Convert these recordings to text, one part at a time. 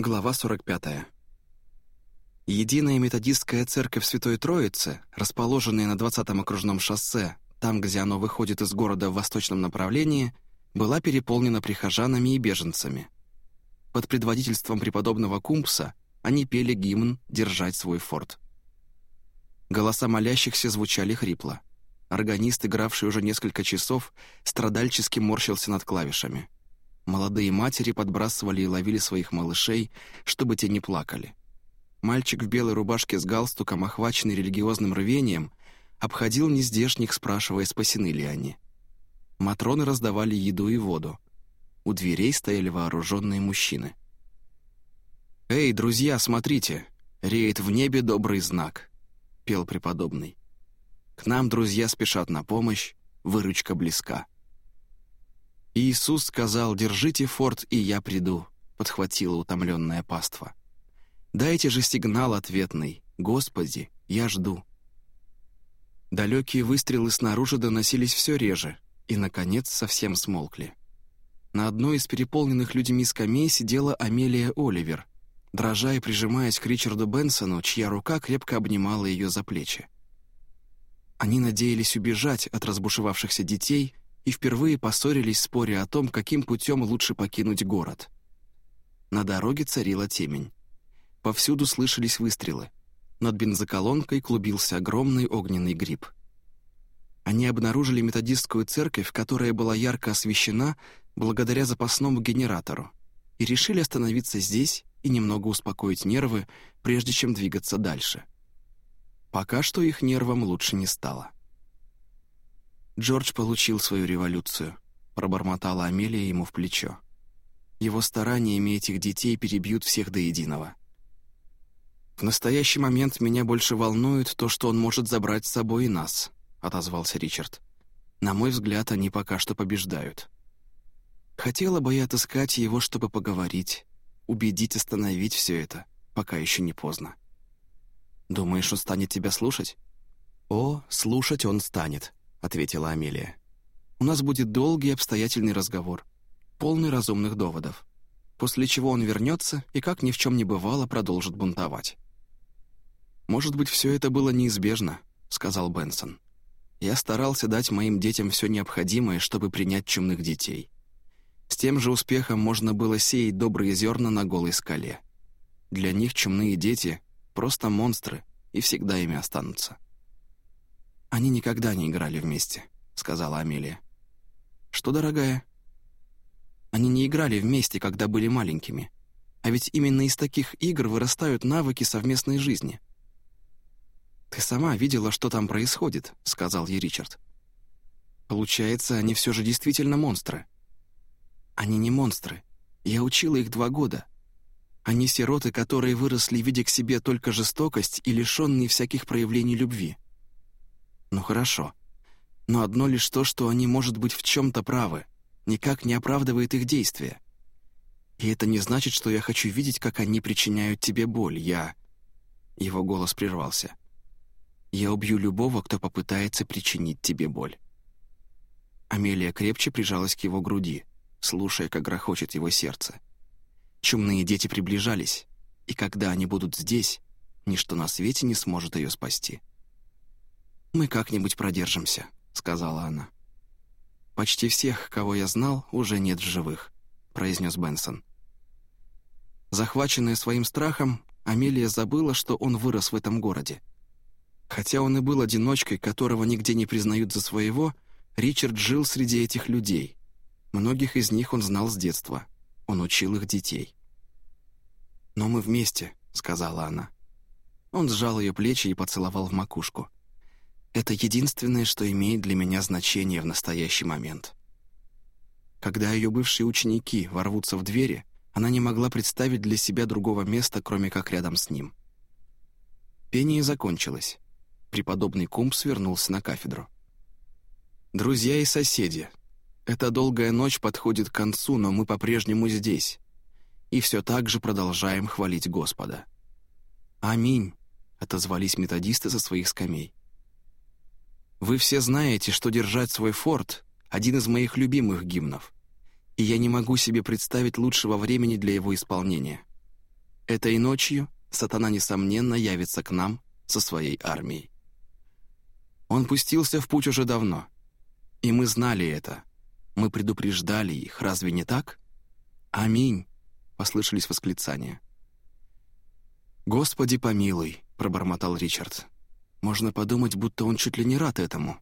Глава 45. Единая методистская церковь Святой Троицы, расположенная на 20-м окружном шоссе, там, где оно выходит из города в восточном направлении, была переполнена прихожанами и беженцами. Под предводительством преподобного Кумпса они пели гимн «Держать свой форт». Голоса молящихся звучали хрипло. Органист, игравший уже несколько часов, страдальчески морщился над клавишами. Молодые матери подбрасывали и ловили своих малышей, чтобы те не плакали. Мальчик в белой рубашке с галстуком, охваченный религиозным рвением, обходил нездешних, спрашивая, спасены ли они. Матроны раздавали еду и воду. У дверей стояли вооруженные мужчины. «Эй, друзья, смотрите! Реет в небе добрый знак!» — пел преподобный. «К нам друзья спешат на помощь, выручка близка». Иисус сказал, «Держите форт, и я приду», — подхватила утомленная паства. «Дайте же сигнал ответный, Господи, я жду». Далекие выстрелы снаружи доносились все реже и, наконец, совсем смолкли. На одной из переполненных людьми скамей сидела Амелия Оливер, дрожа и прижимаясь к Ричарду Бенсону, чья рука крепко обнимала ее за плечи. Они надеялись убежать от разбушевавшихся детей и впервые поссорились, споря о том, каким путем лучше покинуть город. На дороге царила темень. Повсюду слышались выстрелы. Над бензоколонкой клубился огромный огненный гриб. Они обнаружили методистскую церковь, которая была ярко освещена благодаря запасному генератору, и решили остановиться здесь и немного успокоить нервы, прежде чем двигаться дальше. Пока что их нервам лучше не стало. Джордж получил свою революцию», — пробормотала Амелия ему в плечо. «Его стараниями этих детей перебьют всех до единого». «В настоящий момент меня больше волнует то, что он может забрать с собой и нас», — отозвался Ричард. «На мой взгляд, они пока что побеждают. Хотела бы я отыскать его, чтобы поговорить, убедить остановить все это, пока еще не поздно. Думаешь, он станет тебя слушать?» «О, слушать он станет», — ответила Амелия. «У нас будет долгий обстоятельный разговор, полный разумных доводов, после чего он вернется и, как ни в чем не бывало, продолжит бунтовать». «Может быть, все это было неизбежно», — сказал Бенсон. «Я старался дать моим детям все необходимое, чтобы принять чумных детей. С тем же успехом можно было сеять добрые зерна на голой скале. Для них чумные дети — просто монстры и всегда ими останутся». «Они никогда не играли вместе», — сказала Амелия. «Что, дорогая?» «Они не играли вместе, когда были маленькими. А ведь именно из таких игр вырастают навыки совместной жизни». «Ты сама видела, что там происходит», — сказал ей Ричард. «Получается, они все же действительно монстры». «Они не монстры. Я учила их два года. Они сироты, которые выросли, видя к себе только жестокость и лишенные всяких проявлений любви. Ну хорошо. Но одно лишь то, что они, может быть, в чем-то правы, никак не оправдывает их действия. И это не значит, что я хочу видеть, как они причиняют тебе боль. Я...» Его голос прервался. «Я убью любого, кто попытается причинить тебе боль». Амелия крепче прижалась к его груди, слушая, как грохочет его сердце. Чумные дети приближались, и когда они будут здесь, ничто на свете не сможет ее спасти. «Мы как-нибудь продержимся», — сказала она. «Почти всех, кого я знал, уже нет в живых», — произнес Бенсон. Захваченная своим страхом, Амелия забыла, что он вырос в этом городе. Хотя он и был одиночкой, которого нигде не признают за своего, Ричард жил среди этих людей. Многих из них он знал с детства. Он учил их детей. «Но мы вместе», — сказала она. Он сжал ее плечи и поцеловал в макушку. Это единственное, что имеет для меня значение в настоящий момент. Когда ее бывшие ученики ворвутся в двери, она не могла представить для себя другого места, кроме как рядом с ним. Пение закончилось. Преподобный Кумб свернулся на кафедру. «Друзья и соседи, эта долгая ночь подходит к концу, но мы по-прежнему здесь. И все так же продолжаем хвалить Господа». «Аминь», — отозвались методисты со своих скамей. Вы все знаете, что держать свой форт — один из моих любимых гимнов, и я не могу себе представить лучшего времени для его исполнения. Этой ночью сатана, несомненно, явится к нам со своей армией. Он пустился в путь уже давно, и мы знали это. Мы предупреждали их, разве не так? «Аминь!» — послышались восклицания. «Господи помилуй!» — пробормотал Ричард. «Можно подумать, будто он чуть ли не рад этому».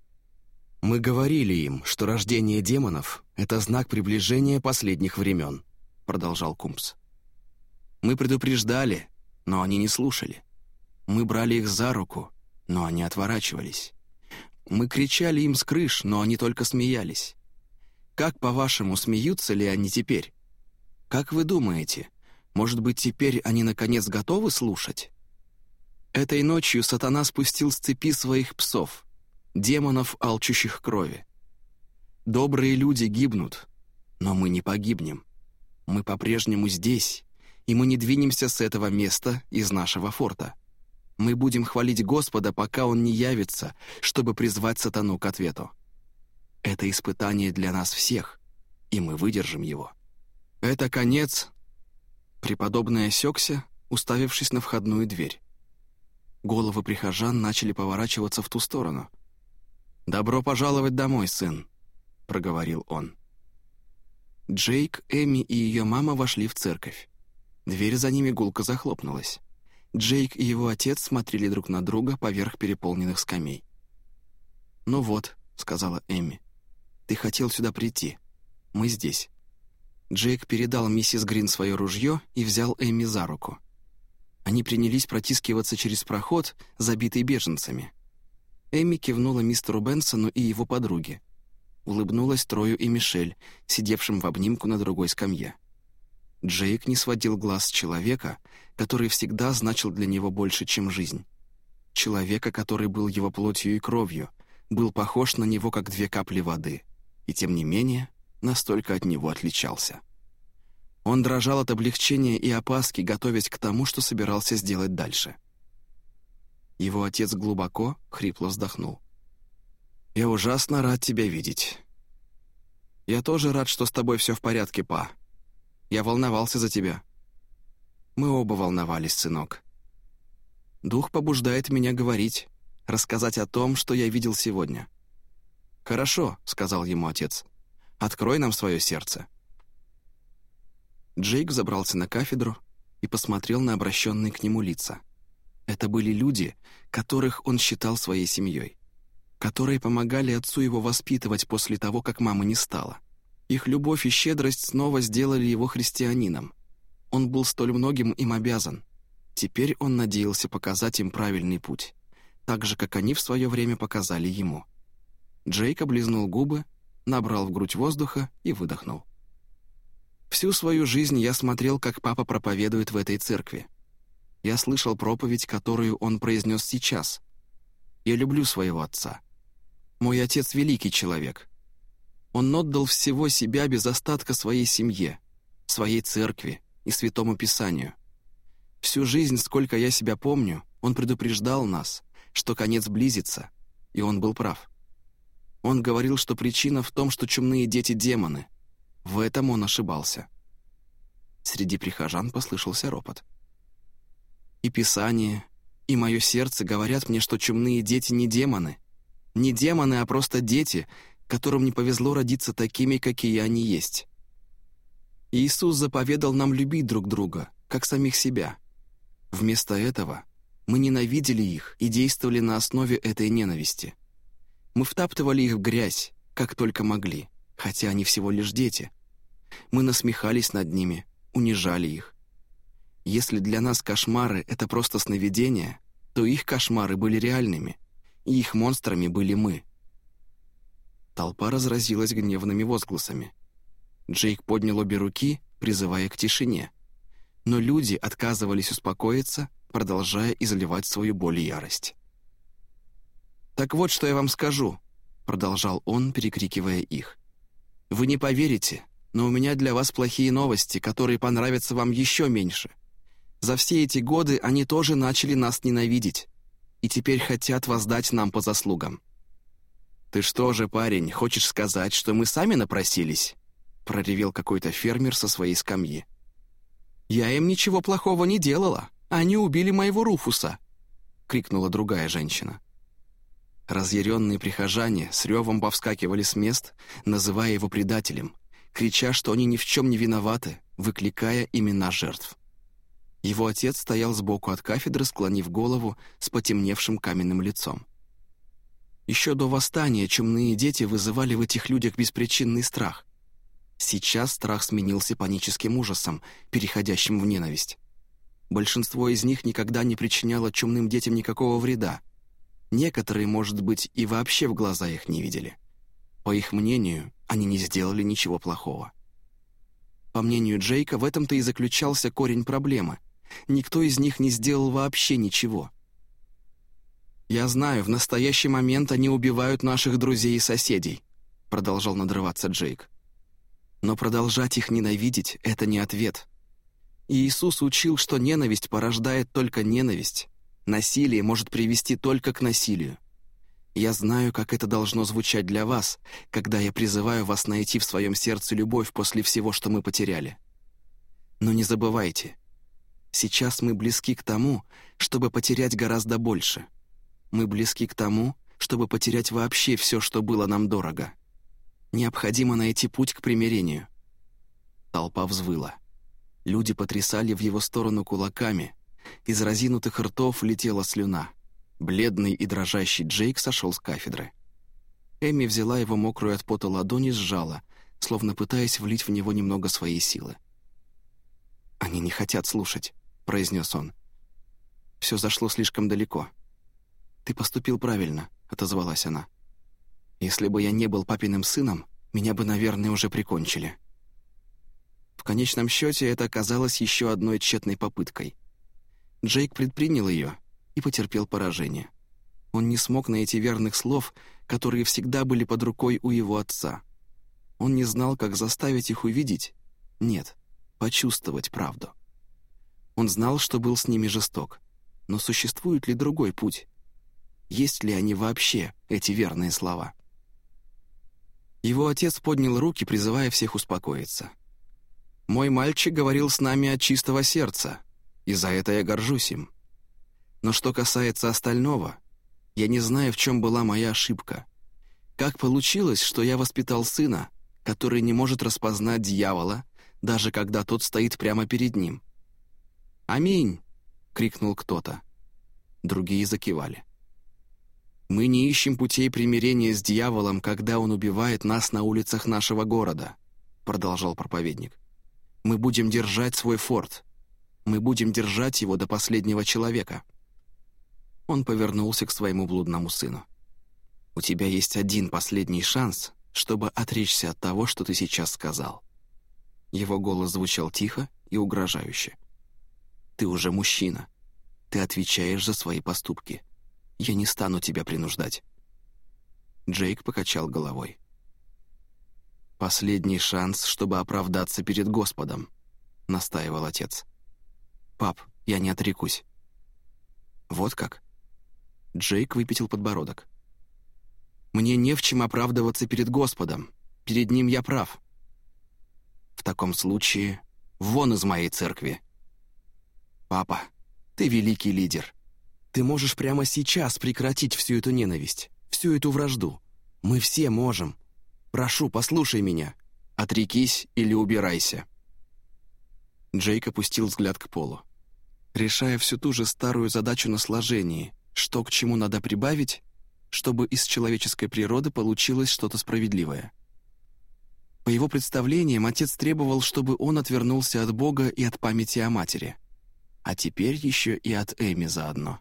«Мы говорили им, что рождение демонов — это знак приближения последних времен», — продолжал Кумпс. «Мы предупреждали, но они не слушали. Мы брали их за руку, но они отворачивались. Мы кричали им с крыш, но они только смеялись. Как, по-вашему, смеются ли они теперь? Как вы думаете, может быть, теперь они наконец готовы слушать? Этой ночью сатана спустил с цепи своих псов, демонов, алчущих крови. Добрые люди гибнут, но мы не погибнем. Мы по-прежнему здесь, и мы не двинемся с этого места из нашего форта. Мы будем хвалить Господа, пока Он не явится, чтобы призвать сатану к ответу. Это испытание для нас всех, и мы выдержим его. Это конец. Преподобный осекся, уставившись на входную дверь. Головы прихожан начали поворачиваться в ту сторону. «Добро пожаловать домой, сын», — проговорил он. Джейк, Эми и ее мама вошли в церковь. Дверь за ними гулко захлопнулась. Джейк и его отец смотрели друг на друга поверх переполненных скамей. «Ну вот», — сказала Эми, — «ты хотел сюда прийти. Мы здесь». Джейк передал миссис Грин свое ружье и взял Эми за руку. Они принялись протискиваться через проход, забитый беженцами. Эми кивнула мистеру Бенсону и его подруге. Улыбнулась Трою и Мишель, сидевшим в обнимку на другой скамье. Джейк не сводил глаз с человека, который всегда значил для него больше, чем жизнь. Человека, который был его плотью и кровью, был похож на него, как две капли воды, и тем не менее настолько от него отличался. Он дрожал от облегчения и опаски, готовясь к тому, что собирался сделать дальше. Его отец глубоко, хрипло вздохнул. «Я ужасно рад тебя видеть. Я тоже рад, что с тобой все в порядке, па. Я волновался за тебя». Мы оба волновались, сынок. Дух побуждает меня говорить, рассказать о том, что я видел сегодня. «Хорошо», — сказал ему отец. Открой нам свое сердце». Джейк забрался на кафедру и посмотрел на обращенные к нему лица. Это были люди, которых он считал своей семьей, которые помогали отцу его воспитывать после того, как мамы не стало. Их любовь и щедрость снова сделали его христианином. Он был столь многим им обязан. Теперь он надеялся показать им правильный путь, так же, как они в свое время показали ему. Джейк облизнул губы набрал в грудь воздуха и выдохнул. Всю свою жизнь я смотрел, как папа проповедует в этой церкви. Я слышал проповедь, которую он произнес сейчас. Я люблю своего отца. Мой отец — великий человек. Он отдал всего себя без остатка своей семье, своей церкви и святому писанию. Всю жизнь, сколько я себя помню, он предупреждал нас, что конец близится, и он был прав. Он говорил, что причина в том, что чумные дети — демоны. В этом он ошибался. Среди прихожан послышался ропот. И Писание, и мое сердце говорят мне, что чумные дети не демоны. Не демоны, а просто дети, которым не повезло родиться такими, какие они есть. Иисус заповедал нам любить друг друга, как самих себя. Вместо этого мы ненавидели их и действовали на основе этой ненависти. Мы втаптывали их в грязь, как только могли, хотя они всего лишь дети. Мы насмехались над ними, унижали их. Если для нас кошмары — это просто сновидения, то их кошмары были реальными, и их монстрами были мы. Толпа разразилась гневными возгласами. Джейк поднял обе руки, призывая к тишине. Но люди отказывались успокоиться, продолжая изливать свою боль и ярость. «Так вот, что я вам скажу», — продолжал он, перекрикивая их. «Вы не поверите, но у меня для вас плохие новости, которые понравятся вам еще меньше. За все эти годы они тоже начали нас ненавидеть и теперь хотят воздать нам по заслугам». «Ты что же, парень, хочешь сказать, что мы сами напросились?» — проревел какой-то фермер со своей скамьи. «Я им ничего плохого не делала. Они убили моего Руфуса!» — крикнула другая женщина. Разъяренные прихожане с ревом повскакивали с мест, называя его предателем, крича, что они ни в чем не виноваты, выкликая имена жертв. Его отец стоял сбоку от кафедры, склонив голову с потемневшим каменным лицом. Еще до восстания чумные дети вызывали в этих людях беспричинный страх. Сейчас страх сменился паническим ужасом, переходящим в ненависть. Большинство из них никогда не причиняло чумным детям никакого вреда. Некоторые, может быть, и вообще в глаза их не видели. По их мнению, они не сделали ничего плохого. По мнению Джейка, в этом-то и заключался корень проблемы. Никто из них не сделал вообще ничего. «Я знаю, в настоящий момент они убивают наших друзей и соседей», продолжал надрываться Джейк. «Но продолжать их ненавидеть — это не ответ. Иисус учил, что ненависть порождает только ненависть. Насилие может привести только к насилию. Я знаю, как это должно звучать для вас, когда я призываю вас найти в своем сердце любовь после всего, что мы потеряли. Но не забывайте, сейчас мы близки к тому, чтобы потерять гораздо больше. Мы близки к тому, чтобы потерять вообще все, что было нам дорого. Необходимо найти путь к примирению. Толпа взвыла. Люди потрясали в его сторону кулаками. Из разинутых ртов летела слюна. Бледный и дрожащий Джейк сошел с кафедры. Эми взяла его мокрую от пота ладонь и сжала, словно пытаясь влить в него немного своей силы. «Они не хотят слушать», — произнес он. «Все зашло слишком далеко». «Ты поступил правильно», — отозвалась она. «Если бы я не был папиным сыном, меня бы, наверное, уже прикончили». В конечном счете это оказалось еще одной тщетной попыткой. Джейк предпринял ее и потерпел поражение. Он не смог найти верных слов, которые всегда были под рукой у его отца. Он не знал, как заставить их увидеть, нет, почувствовать правду. Он знал, что был с ними жесток, но существует ли другой путь? Есть ли они вообще, эти верные слова? Его отец поднял руки, призывая всех успокоиться. «Мой мальчик говорил с нами от чистого сердца, и за это я горжусь им. Но что касается остального, я не знаю, в чем была моя ошибка. Как получилось, что я воспитал сына, который не может распознать дьявола, даже когда тот стоит прямо перед ним? «Аминь!» — крикнул кто-то. Другие закивали. «Мы не ищем путей примирения с дьяволом, когда он убивает нас на улицах нашего города», — продолжал проповедник. «Мы будем держать свой форт. Мы будем держать его до последнего человека». Он повернулся к своему блудному сыну. «У тебя есть один последний шанс, чтобы отречься от того, что ты сейчас сказал». Его голос звучал тихо и угрожающе. «Ты уже мужчина. Ты отвечаешь за свои поступки. Я не стану тебя принуждать». Джейк покачал головой. «Последний шанс, чтобы оправдаться перед Господом», — настаивал отец. «Пап, я не отрекусь». «Вот как?» Джейк выпятил подбородок. «Мне не в чем оправдываться перед Господом. Перед Ним я прав». «В таком случае, вон из моей церкви». «Папа, ты великий лидер. Ты можешь прямо сейчас прекратить всю эту ненависть, всю эту вражду. Мы все можем. Прошу, послушай меня. Отрекись или убирайся». Джейк опустил взгляд к полу. Решая всю ту же старую задачу на сложении, что к чему надо прибавить, чтобы из человеческой природы получилось что-то справедливое. По его представлениям, отец требовал, чтобы он отвернулся от Бога и от памяти о матери, а теперь еще и от Эми заодно.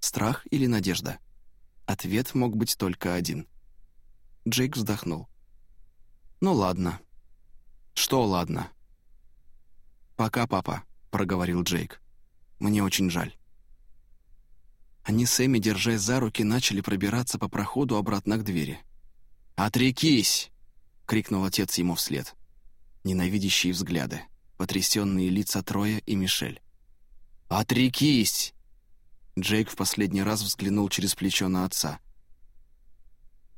Страх или надежда? Ответ мог быть только один. Джейк вздохнул. «Ну ладно». «Что ладно?» «Пока, папа», — проговорил Джейк. «Мне очень жаль». Они с Эми, держась за руки, начали пробираться по проходу обратно к двери. «Отрекись!» — крикнул отец ему вслед. Ненавидящие взгляды, потрясенные лица Троя и Мишель. «Отрекись!» Джейк в последний раз взглянул через плечо на отца.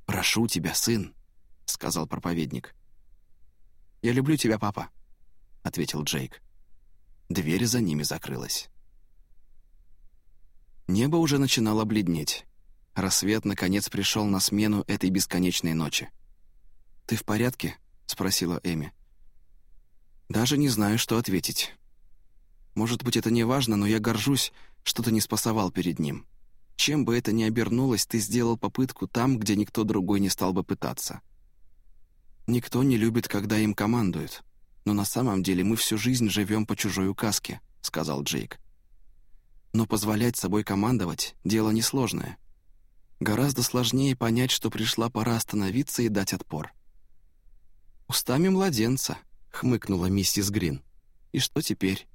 «Прошу тебя, сын», — сказал проповедник. «Я люблю тебя, папа», — ответил Джейк. Дверь за ними закрылась. Небо уже начинало бледнеть. Рассвет, наконец, пришел на смену этой бесконечной ночи. «Ты в порядке?» — спросила Эми. «Даже не знаю, что ответить. Может быть, это не важно, но я горжусь, что ты не спасовал перед ним. Чем бы это ни обернулось, ты сделал попытку там, где никто другой не стал бы пытаться. Никто не любит, когда им командуют, но на самом деле мы всю жизнь живем по чужой указке», — сказал Джейк. Но позволять собой командовать — дело несложное. Гораздо сложнее понять, что пришла пора остановиться и дать отпор. «Устами младенца», — хмыкнула миссис Грин. «И что теперь?»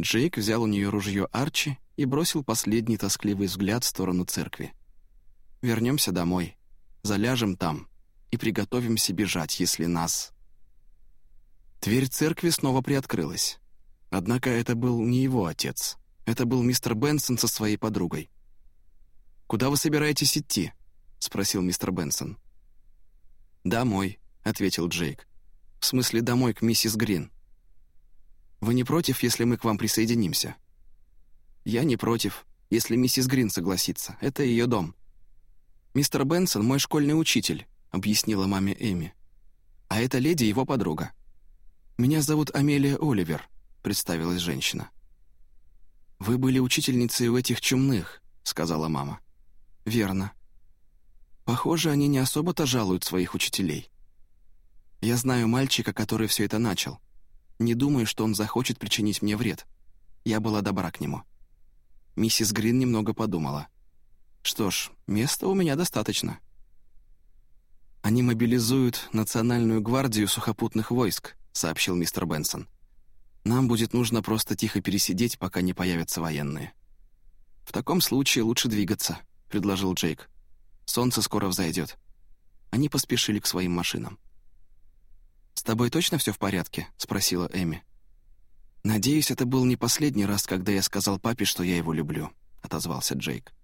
Джейк взял у нее ружье Арчи и бросил последний тоскливый взгляд в сторону церкви. «Вернемся домой, заляжем там и приготовимся бежать, если нас...» Дверь церкви снова приоткрылась. Однако это был не его отец. Это был мистер Бенсон со своей подругой. «Куда вы собираетесь идти?» — спросил мистер Бенсон. «Домой», — ответил Джейк. «В смысле, домой к миссис Грин». «Вы не против, если мы к вам присоединимся?» «Я не против, если миссис Грин согласится. Это ее дом». «Мистер Бенсон — мой школьный учитель», — объяснила маме Эми. «А эта леди — его подруга». «Меня зовут Амелия Оливер», — представилась женщина. «Вы были учительницей у этих чумных», — сказала мама. «Верно. Похоже, они не особо-то жалуют своих учителей. Я знаю мальчика, который все это начал. Не думаю, что он захочет причинить мне вред. Я была добра к нему». Миссис Грин немного подумала. «Что ж, места у меня достаточно». «Они мобилизуют Национальную гвардию сухопутных войск», — сообщил мистер Бенсон. Нам будет нужно просто тихо пересидеть, пока не появятся военные». «В таком случае лучше двигаться», — предложил Джейк. «Солнце скоро взойдет». Они поспешили к своим машинам. «С тобой точно все в порядке?» — спросила Эми. «Надеюсь, это был не последний раз, когда я сказал папе, что я его люблю», — отозвался Джейк.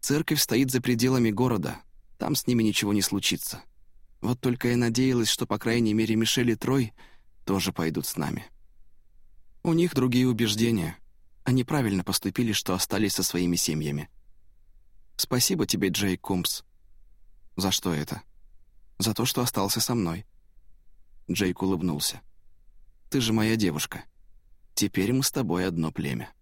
«Церковь стоит за пределами города. Там с ними ничего не случится. Вот только я надеялась, что, по крайней мере, Мишель и Трой тоже пойдут с нами. У них другие убеждения. Они правильно поступили, что остались со своими семьями. Спасибо тебе, Джей Кумс. За что это? За то, что остался со мной. Джейк улыбнулся. Ты же моя девушка. Теперь мы с тобой одно племя.